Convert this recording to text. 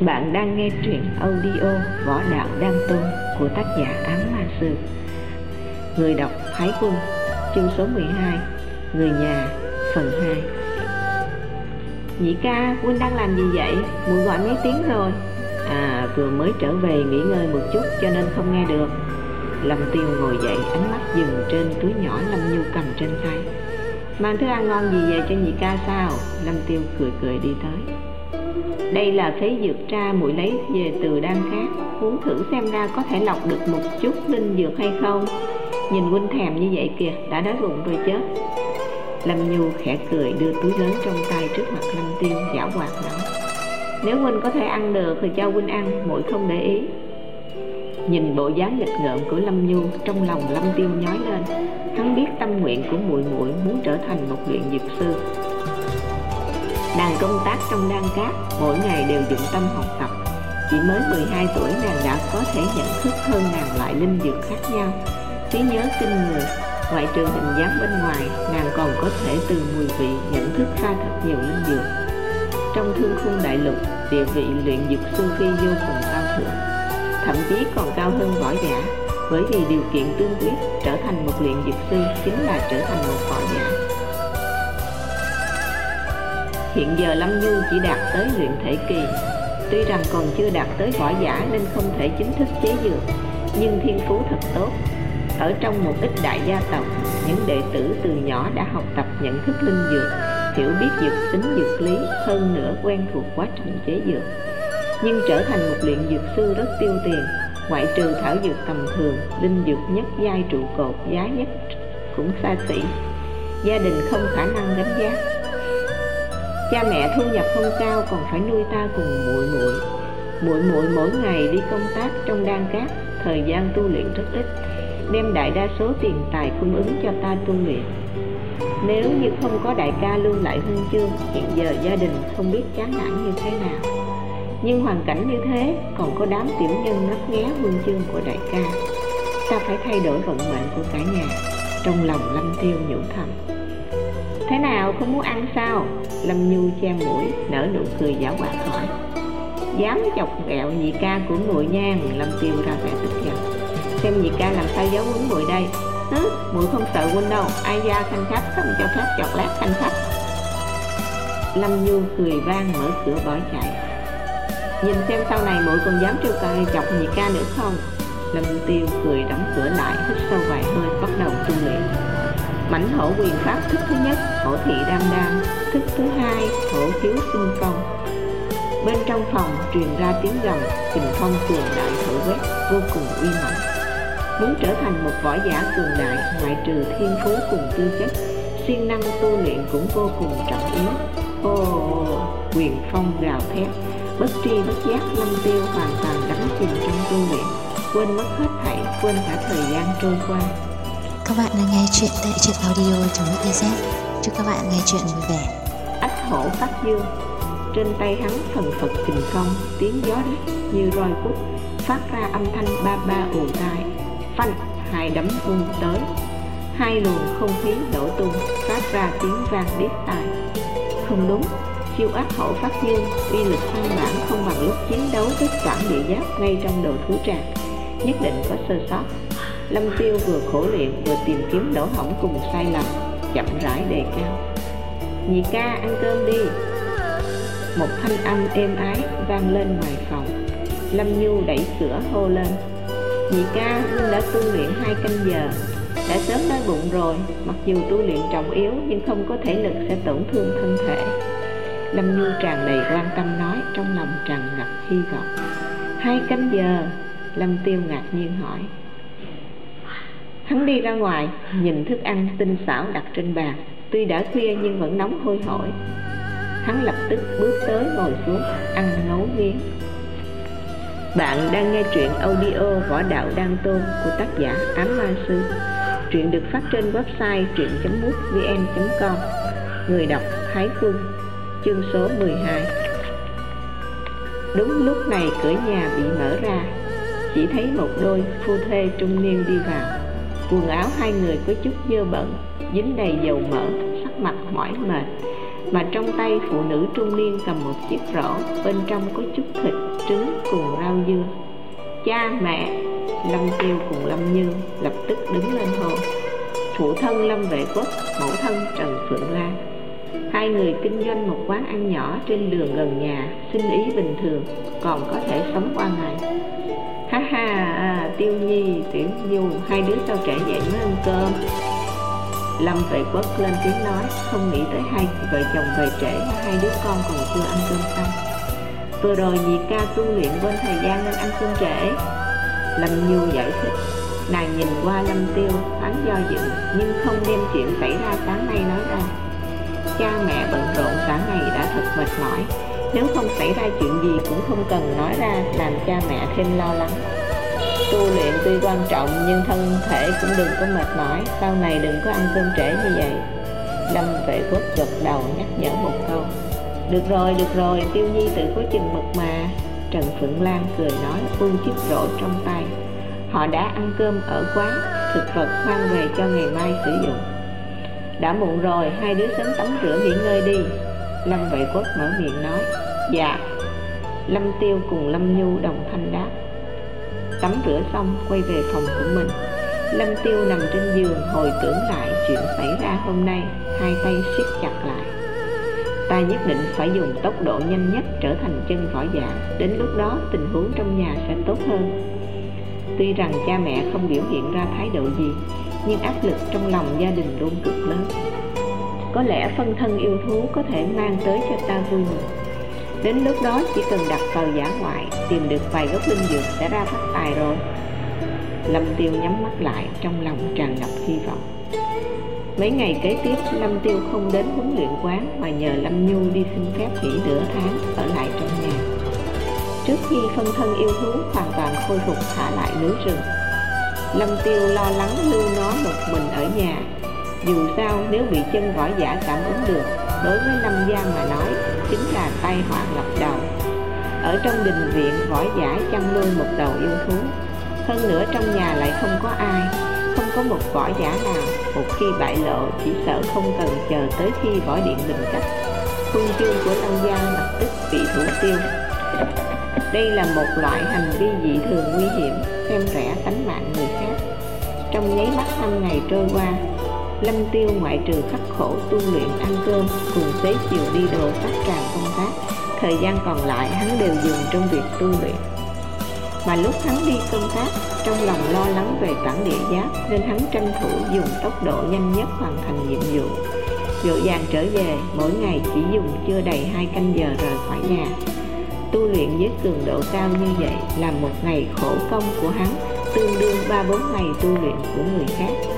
Bạn đang nghe truyện audio Võ Đạo Đăng Tôn của tác giả Ám Ma Sư. Người đọc Thái Quân Chương số 12 Người nhà Phần 2 Nhị ca, Quân đang làm gì vậy? Muội gọi mấy tiếng rồi. À, vừa mới trở về nghỉ ngơi một chút cho nên không nghe được. Lâm Tiêu ngồi dậy, ánh mắt dừng trên túi nhỏ Lâm Nhu cầm trên tay. Mang thức ăn ngon gì về cho nhị ca sao? Lâm Tiêu cười cười đi tới đây là phế dược tra muội lấy về từ đan khác. Muốn thử xem ra có thể lọc được một chút linh dược hay không. Nhìn huynh thèm như vậy kìa, đã đói bụng rồi chết lâm nhu khẽ cười, đưa túi lớn trong tay trước mặt lâm tiêu, giả hoạt nói. Nếu huynh có thể ăn được thì cho huynh ăn, muội không để ý. Nhìn bộ dáng nghịch ngợm của lâm nhu, trong lòng lâm tiêu nhói lên. Hắn biết tâm nguyện của muội muội muốn trở thành một luyện dược sư nàng công tác trong đan cát, mỗi ngày đều dụng tâm học tập. Chỉ mới 12 tuổi nàng đã có thể nhận thức hơn ngàn loại linh dược khác nhau. Trí nhớ kinh người, ngoại trừ hình dáng bên ngoài, nàng còn có thể từ mùi vị nhận thức ra thật nhiều linh dược. Trong thương khung đại lục, địa vị luyện dược sư phi vô cùng cao thượng. Thậm chí còn cao hơn võ giả, bởi vì điều kiện tương quyết, trở thành một luyện dược sư chính là trở thành một võ giả. Hiện giờ Lâm Du chỉ đạt tới luyện thể kỳ. Tuy rằng còn chưa đạt tới võ giả nên không thể chính thức chế dược, Nhưng thiên phú thật tốt. Ở trong một ít đại gia tộc, Những đệ tử từ nhỏ đã học tập nhận thức linh dược, Hiểu biết dược tính, dược lý, Hơn nữa quen thuộc quá trình chế dược. Nhưng trở thành một luyện dược sư rất tiêu tiền, Ngoại trừ thảo dược tầm thường, Linh dược nhất giai trụ cột giá nhất cũng xa xỉ. Gia đình không khả năng đánh giá cha mẹ thu nhập không cao còn phải nuôi ta cùng muội muội. Muội muội mỗi ngày đi công tác trong đan cát, thời gian tu luyện rất ít, đem đại đa số tiền tài cung ứng cho ta tu luyện. Nếu như không có đại ca lưu lại huân chương, hiện giờ gia đình không biết chán nản như thế nào. Nhưng hoàn cảnh như thế, còn có đám tiểu nhân ngấp nghé huân chương của đại ca. Ta phải thay đổi vận mệnh của cả nhà, trong lòng lâm tiêu nhủ thầm thế nào không muốn ăn sao? Lâm nhu che mũi, nở nụ cười giả hoạt hỏi. Dám chọc ghẹo nhị ca của muội nhan lâm tiêu ra vẻ tức giận. Xem nhị ca làm sao giáo huấn muội đây. Hứ, muội không sợ huynh đâu. Ai ra khanh khách không cho phép chọc lát khanh khách lâm nhu cười vang mở cửa bỏ chạy. Nhìn xem sau này muội còn dám trêu cợt chọc nhị ca nữa không? Lâm tiêu cười đóng cửa lại, hít sâu vài hơi, bắt đầu tu luyện mảnh hổ quyền pháp thức thứ nhất, hổ thị đam đam, thức thứ hai, hổ khiếu sinh phong. Bên trong phòng truyền ra tiếng gầm, kình phong cường đại thổi quét, vô cùng uy mạnh muốn trở thành một võ giả cường đại, ngoại trừ thiên phú cùng tư chất, siêng năng tu luyện cũng vô cùng trọng yếu. Ô, quyền phong gào thét, bất tri bất giác lâm tiêu hoàn toàn đắm chìm trong tu luyện, quên mất hết thảy, quên cả thời gian trôi qua các bạn đang nghe chuyện tại truyện audio.ez Chúc các bạn nghe chuyện vui vẻ. Ách hổ phát dương. Trên tay hắn thần Phật kình công, Tiếng gió đất như roi cút Phát ra âm thanh ba ba ù tai. Phanh, hai đấm vung tới. Hai luồng không khí nổ tung, Phát ra tiếng vang điếc tai. Không đúng, Chiêu ác hổ phát dương, uy lực căn bản không bằng lúc chiến đấu với cảm địa giáp ngay trong đồ thú tràng nhất định có sơ sót. Lâm Tiêu vừa khổ luyện vừa tìm kiếm lỗ hổng cùng sai lầm, Chậm rãi đề cao. Nhị ca, ăn cơm đi. Một thanh âm êm ái vang lên ngoài phòng. Lâm Nhu đẩy cửa hô lên. Nhị ca, Huynh đã tu luyện hai canh giờ, Đã sớm đói bụng rồi. Mặc dù tu luyện trọng yếu Nhưng không có thể lực sẽ tổn thương thân thể. Lâm Nhu tràn đầy quan tâm nói Trong lòng tràn ngập hy vọng. Hai canh giờ? Lâm Tiêu ngạc nhiên hỏi. Hắn đi ra ngoài, Nhìn thức ăn tinh xảo đặt trên bàn. Tuy đã khuya nhưng vẫn nóng hôi hổi. Hắn lập tức bước tới ngồi xuống, Ăn ngấu nghiến. Bạn đang nghe truyện audio Võ Đạo Đăng Tôn của tác giả Ám Ma Sư. Truyện được phát trên website truyện.mútvn.com Người đọc Thái Phương, Chương số 12 Đúng lúc này, cửa nhà bị mở ra. Chỉ thấy một đôi phu thê trung niên đi vào quần áo hai người có chút dơ bẩn, dính đầy dầu mỡ, sắc mặt mỏi mệt. Mà trong tay phụ nữ trung niên cầm một chiếc rổ, bên trong có chút thịt, trứng cùng rau dưa. Cha, mẹ, lâm tiêu cùng lâm như lập tức đứng lên hô. Phụ thân lâm vệ quốc, mẫu thân trần phượng lan hai người kinh doanh một quán ăn nhỏ trên đường gần nhà, sinh ý bình thường, còn có thể sống qua ngày ha ha. À, tiêu nhi tiểu nhu hai đứa sao trễ vậy mới ăn cơm? Lâm vệ quốc lên tiếng nói không nghĩ tới hai vợ chồng về trễ hai đứa con còn chưa ăn cơm xong. Vừa rồi nhị ca tu luyện quên thời gian nên ăn cơm trễ. Lâm nhu giải thích nàng nhìn qua lâm tiêu thoáng do dự nhưng không đem chuyện xảy ra sáng nay nói ra. Cha mẹ bận rộn cả ngày đã thật mệt mỏi nếu không xảy ra chuyện gì cũng không cần nói ra, làm cha mẹ thêm lo lắng. Tu luyện tuy quan trọng nhưng thân thể cũng đừng có mệt mỏi, sau này đừng có ăn cơm trễ như vậy. Lâm vệ quốc gật đầu nhắc nhở một câu. Được rồi được rồi, tiêu nhi tự có chừng mực mà. Trần phượng lan cười nói buông chiếc rổ trong tay. Họ đã ăn cơm ở quán, thực vật mang về cho ngày mai sử dụng. Đã muộn rồi, hai đứa sớm tắm rửa nghỉ ngơi đi lâm vệ quốc mở miệng nói dạ. Lâm tiêu cùng lâm nhu đồng thanh đáp. Tắm rửa xong, quay về phòng của mình. Lâm tiêu nằm trên giường, hồi tưởng lại chuyện xảy ra hôm nay, hai tay siết chặt lại. Ta nhất định phải dùng tốc độ nhanh nhất trở thành chân võ giả, đến lúc đó tình huống trong nhà sẽ tốt hơn. Tuy rằng cha mẹ không biểu hiện ra thái độ gì, nhưng áp lực trong lòng gia đình luôn cực lớn có lẽ phân thân yêu thú có thể mang tới cho ta vui mừng. Đến lúc đó chỉ cần đặt vào giả ngoại, tìm được vài gốc linh dược sẽ ra phát tài rồi. Lâm tiêu nhắm mắt lại, trong lòng tràn ngập hy vọng. Mấy ngày kế tiếp, lâm tiêu không đến huấn luyện quán mà nhờ lâm nhu đi xin phép nghỉ nửa tháng ở lại trong nhà. Trước khi phân thân yêu thú hoàn toàn khôi phục thả lại núi rừng, lâm tiêu lo lắng lưu nó một mình ở nhà dù sao, nếu bị chân võ giả cảm ứng được, đối với lâm gia mà nói, chính là tai họa ngập đầu. Ở trong đình viện, võ giả chăm nuôi một đầu yêu thú. Hơn nữa trong nhà lại không có ai, không có một võ giả nào. Một khi bại lộ, chỉ sợ không cần chờ tới khi võ điện bình cách. Khuôn chương của lâm gia lập tức bị thủ tiêu. Đây là một loại hành vi dị thường nguy hiểm, xem rẻ tánh mạng người khác. Trong nháy mắt năm ngày trôi qua lâm tiêu ngoại trừ khắc khổ tu luyện ăn cơm cùng xế chiều đi đồ phát tràng công tác, thời gian còn lại hắn đều dùng trong việc tu luyện. Mà lúc hắn đi công tác, trong lòng lo lắng về bản địa giáp nên hắn tranh thủ dùng tốc độ nhanh nhất hoàn thành nhiệm vụ. Dội dàng trở về, mỗi ngày chỉ dùng chưa đầy hai canh giờ rời khỏi nhà. Tu luyện với cường độ cao như vậy là một ngày khổ công của hắn, tương đương ba bốn ngày tu luyện của người khác.